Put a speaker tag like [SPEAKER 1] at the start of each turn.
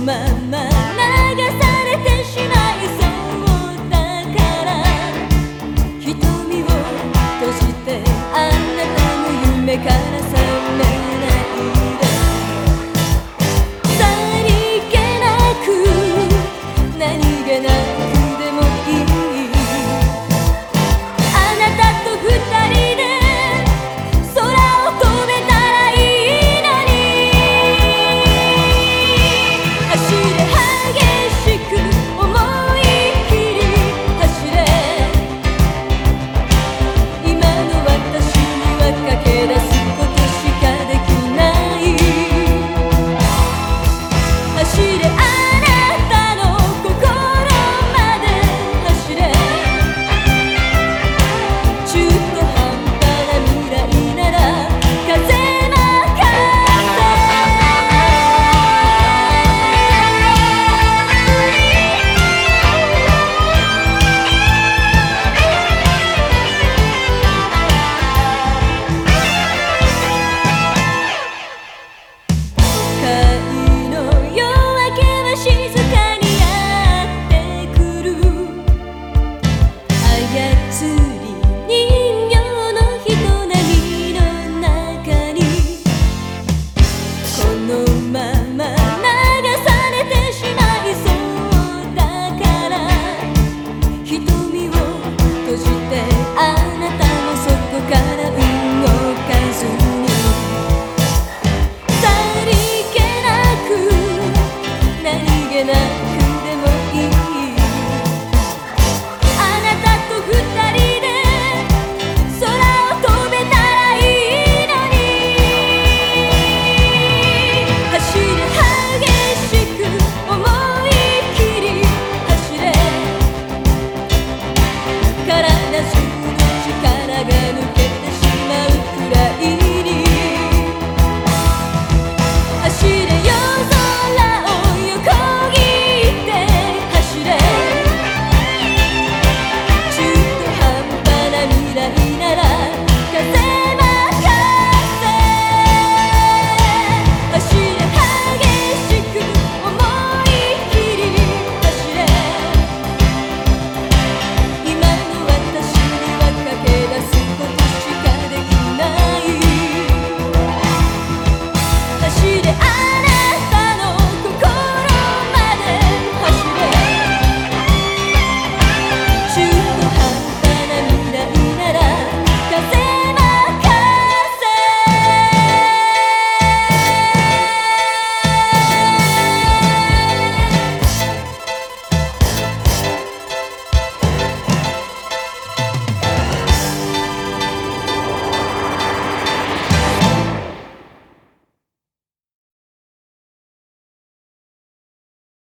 [SPEAKER 1] 们。